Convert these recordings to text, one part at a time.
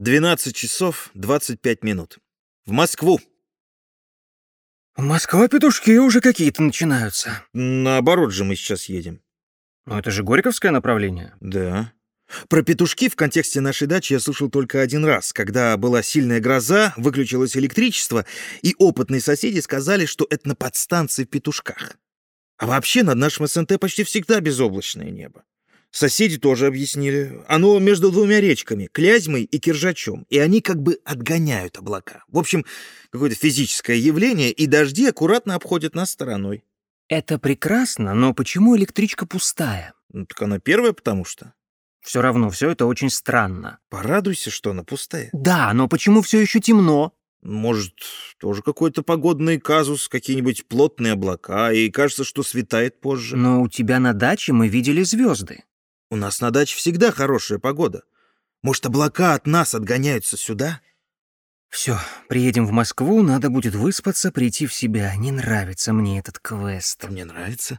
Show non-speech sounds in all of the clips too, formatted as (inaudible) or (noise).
12 часов 25 минут. В Москву. Москва петушки уже какие-то начинаются. Наоборот же мы сейчас едем. Но это же Горьковское направление. Да. Про петушки в контексте нашей дачи я слышал только один раз, когда была сильная гроза, выключилось электричество, и опытные соседи сказали, что это на подстанции в петушках. А вообще над нашим СНТ почти всегда безоблачное небо. Соседи тоже объяснили. Оно между двумя речками, Клязьмой и Киржачом, и они как бы отгоняют облака. В общем, какое-то физическое явление, и дожди аккуратно обходят нас стороной. Это прекрасно, но почему электричка пустая? Ну, так она первая, потому что. Все равно все это очень странно. Порадуйся, что она пустая. Да, но почему все еще темно? Может, тоже какой-то погодный казус, какие-нибудь плотные облака, и кажется, что светает позже. Но у тебя на даче мы видели звезды. У нас на даче всегда хорошая погода. Может, облака от нас отгоняются сюда? Все, приедем в Москву, надо будет выспаться, прийти в себя. Не нравится мне этот квест. Мне нравится.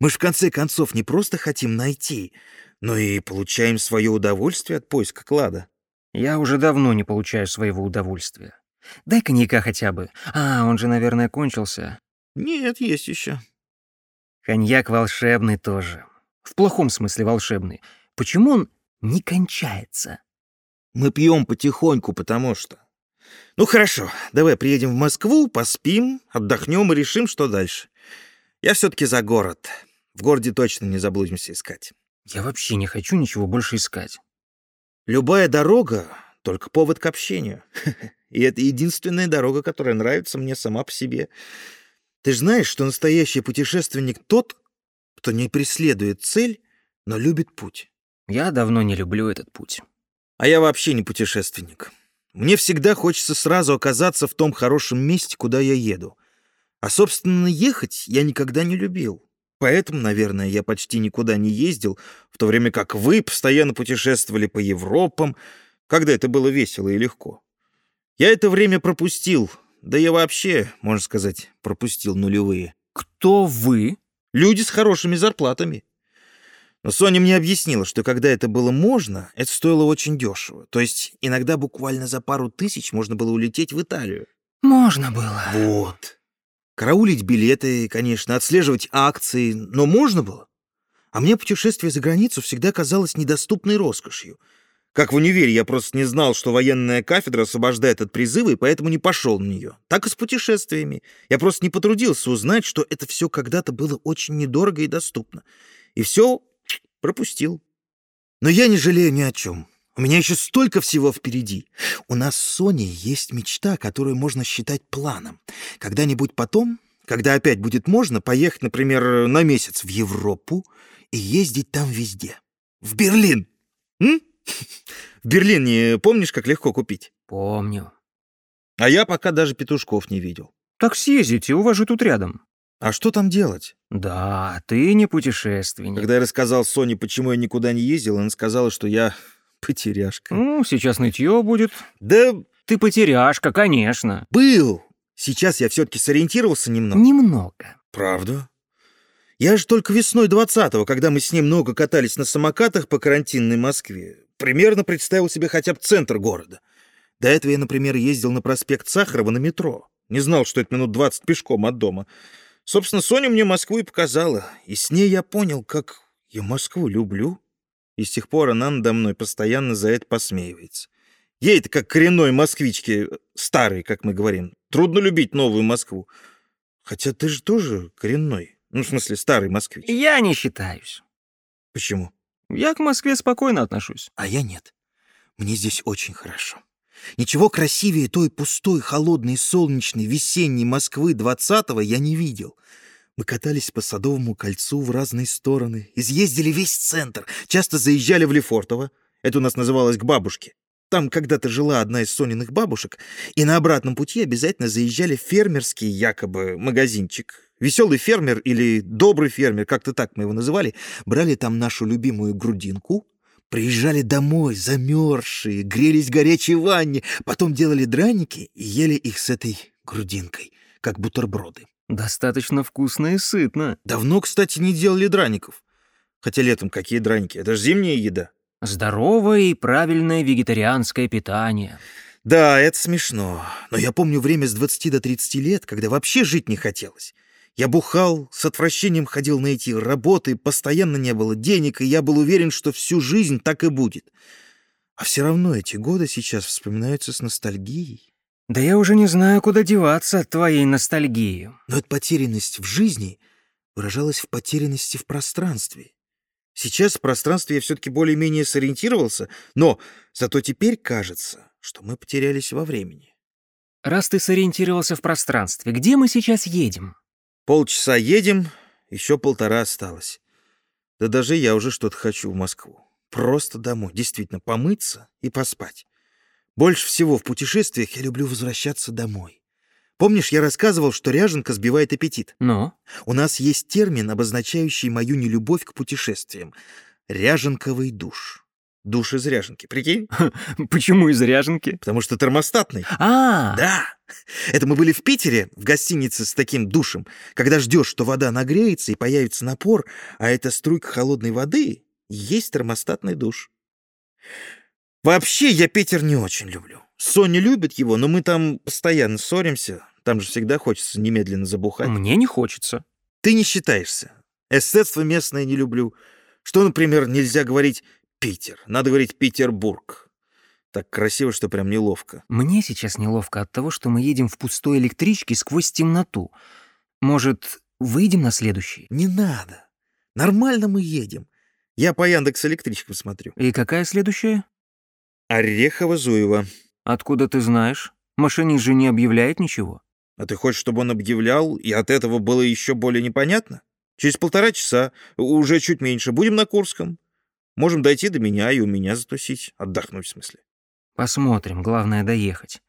Мы ж в конце концов не просто хотим найти, но и получаем свое удовольствие от поиска клада. Я уже давно не получаю своего удовольствия. Дай коньяка хотя бы. А, он же, наверное, кончился. Нет, есть еще. Коньяк волшебный тоже. В плохом смысле волшебный. Почему он не кончается? Мы пьем потихоньку, потому что... Ну хорошо, давай приедем в Москву, поспим, отдохнем и решим, что дальше. Я все-таки за город. В городе точно не заблудимся искать. Я вообще не хочу ничего больше искать. Любая дорога — только повод к общению. (laughs) И это единственная дорога, которая нравится мне сама по себе. Ты же знаешь, что настоящий путешественник тот, кто не преследует цель, но любит путь. Я давно не люблю этот путь. А я вообще не путешественник. Мне всегда хочется сразу оказаться в том хорошем месте, куда я еду. А, собственно, ехать я никогда не любил. Поэтому, наверное, я почти никуда не ездил, в то время как вы постоянно путешествовали по Европам, когда это было весело и легко. Я это время пропустил, да я вообще, можно сказать, пропустил нулевые. Кто вы? Люди с хорошими зарплатами. Но Соня мне объяснила, что когда это было можно, это стоило очень дешево. То есть иногда буквально за пару тысяч можно было улететь в Италию. Можно было. Вот. Караулить билеты, конечно, отслеживать акции, но можно было. А мне путешествие за границу всегда казалось недоступной роскошью. Как в универе я просто не знал, что военная кафедра освобождает от призыва, и поэтому не пошел на нее. Так и с путешествиями. Я просто не потрудился узнать, что это все когда-то было очень недорого и доступно. И все пропустил. Но я не жалею ни о чем. У меня еще столько всего впереди. У нас с Соней есть мечта, которую можно считать планом. Когда-нибудь потом, когда опять будет можно, поехать, например, на месяц в Европу и ездить там везде. В Берлин. М? (laughs) В Берлине помнишь, как легко купить? Помню. А я пока даже петушков не видел. Так съездите, у вас же тут рядом. А что там делать? Да, ты не путешественник. Когда я рассказал Соне, почему я никуда не ездил, она сказала, что я (laughs) потеряшка. Ну, сейчас нытье будет. Да Ты потеряшка, конечно. был. Сейчас я все-таки сориентировался немного. Немного. Правда? Я же только весной 20-го, когда мы с ним много катались на самокатах по карантинной Москве, примерно представил себе хотя бы центр города. До этого я, например, ездил на проспект Сахарова на метро. Не знал, что это минут 20 пешком от дома. Собственно, Соня мне Москву и показала. И с ней я понял, как я Москву люблю. И с тех пор она надо мной постоянно за это посмеивается. Ей-то, как коренной москвичке, старой, как мы говорим, трудно любить новую Москву. Хотя ты же тоже коренной. Ну, в смысле, старый москвич. Я не считаюсь. Почему? Я к Москве спокойно отношусь. А я нет. Мне здесь очень хорошо. Ничего красивее той пустой, холодной, солнечной, весенней Москвы 20-го я не видел. Мы катались по Садовому кольцу в разные стороны, изъездили весь центр, часто заезжали в Лефортово. Это у нас называлось к бабушке. Там когда-то жила одна из Сониных бабушек, и на обратном пути обязательно заезжали в фермерский якобы магазинчик. Веселый фермер или добрый фермер, как-то так мы его называли, брали там нашу любимую грудинку, приезжали домой, замерзшие, грелись в горячей ванне, потом делали драники и ели их с этой грудинкой, как бутерброды. Достаточно вкусно и сытно. Давно, кстати, не делали драников. Хотя летом какие драники? Это же зимняя еда. Здоровое и правильное вегетарианское питание. Да, это смешно. Но я помню время с 20 до 30 лет, когда вообще жить не хотелось. Я бухал, с отвращением ходил на эти работы, постоянно не было денег, и я был уверен, что всю жизнь так и будет. А все равно эти годы сейчас вспоминаются с ностальгией. Да я уже не знаю, куда деваться от твоей ностальгии. Но эта потерянность в жизни выражалась в потерянности в пространстве. Сейчас в пространстве я все-таки более-менее сориентировался, но зато теперь кажется, что мы потерялись во времени. Раз ты сориентировался в пространстве, где мы сейчас едем? Полчаса едем, еще полтора осталось. Да даже я уже что-то хочу в Москву. Просто домой, действительно, помыться и поспать. Больше всего в путешествиях я люблю возвращаться домой. Помнишь, я рассказывал, что ряженка сбивает аппетит? Ну? У нас есть термин, обозначающий мою нелюбовь к путешествиям. Ряженковый душ. Душ из ряженки, прикинь? (laughs) Почему из ряженки? Потому что термостатный. А, Да, это мы были в Питере, в гостинице с таким душем, когда ждешь, что вода нагреется и появится напор, а это струйка холодной воды есть термостатный душ. Вообще, я Питер не очень люблю. Соня любит его, но мы там постоянно ссоримся. Там же всегда хочется немедленно забухать. мне не хочется. Ты не считаешься. Эстетство местное не люблю. Что, например, нельзя говорить «Питер», надо говорить «Петербург». Так красиво, что прям неловко. Мне сейчас неловко от того, что мы едем в пустой электричке сквозь темноту. Может, выйдем на следующий? Не надо. Нормально мы едем. Я по Яндекс электричкам смотрю. И какая следующая? Орехово-Зуево. Откуда ты знаешь? Машинист же не объявляет ничего. А ты хочешь, чтобы он объявлял, и от этого было еще более непонятно? Через полтора часа, уже чуть меньше, будем на Курском. Можем дойти до меня и у меня затусить. Отдохнуть, в смысле. Посмотрим, главное доехать.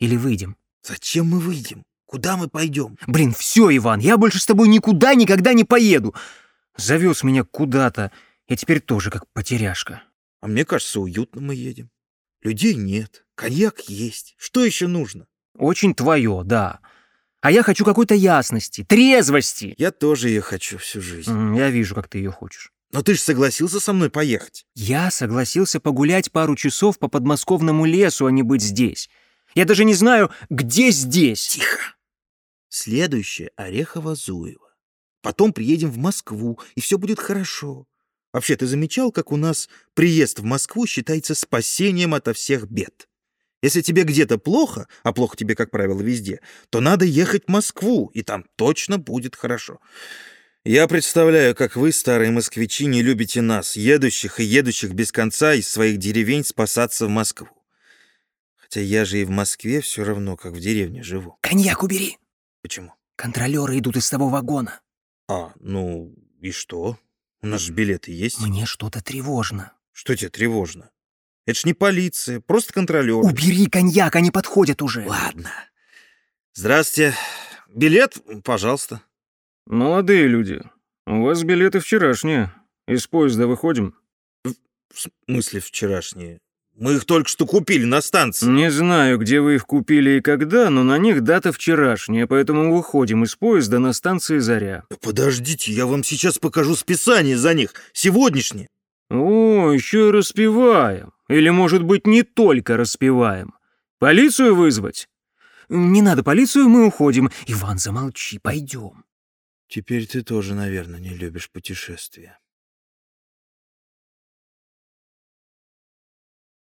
Или выйдем. Зачем мы выйдем? Куда мы пойдем? Блин, все, Иван, я больше с тобой никуда никогда не поеду. Завез меня куда-то, я теперь тоже как потеряшка. А мне кажется, уютно мы едем. Людей нет, коньяк есть. Что еще нужно? Очень твое, да. А я хочу какой-то ясности, трезвости. Я тоже ее хочу всю жизнь. Я вижу, как ты ее хочешь. Но ты же согласился со мной поехать. Я согласился погулять пару часов по подмосковному лесу, а не быть здесь. Я даже не знаю, где здесь. Тихо. Следующее — Орехово-Зуево. Потом приедем в Москву, и все будет хорошо. Вообще, ты замечал, как у нас приезд в Москву считается спасением ото всех бед? Если тебе где-то плохо, а плохо тебе, как правило, везде, то надо ехать в Москву, и там точно будет хорошо. Я представляю, как вы, старые москвичи, не любите нас, едущих и едущих без конца из своих деревень спасаться в Москву. Хотя я же и в Москве все равно, как в деревне живу. Коньяк убери. Почему? Контролеры идут из того вагона. А, ну и что? У нас же билеты есть. Мне что-то тревожно. Что тебе тревожно? Это ж не полиция, просто контролер. Убери коньяк, они подходят уже. Ладно. Здравствуйте. Билет, пожалуйста. Молодые люди, у вас билеты вчерашние. Из поезда выходим. В смысле вчерашние? Мы их только что купили на станции. Не знаю, где вы их купили и когда, но на них дата вчерашняя, поэтому выходим из поезда на станции Заря. Подождите, я вам сейчас покажу списание за них. Сегодняшнее. О, еще и распеваем. Или, может быть, не только распеваем. Полицию вызвать? Не надо полицию, мы уходим. Иван, замолчи, пойдем. Теперь ты тоже, наверное, не любишь путешествия.